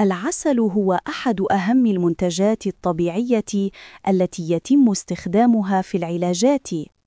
العسل هو أحد أهم المنتجات الطبيعية التي يتم استخدامها في العلاجات.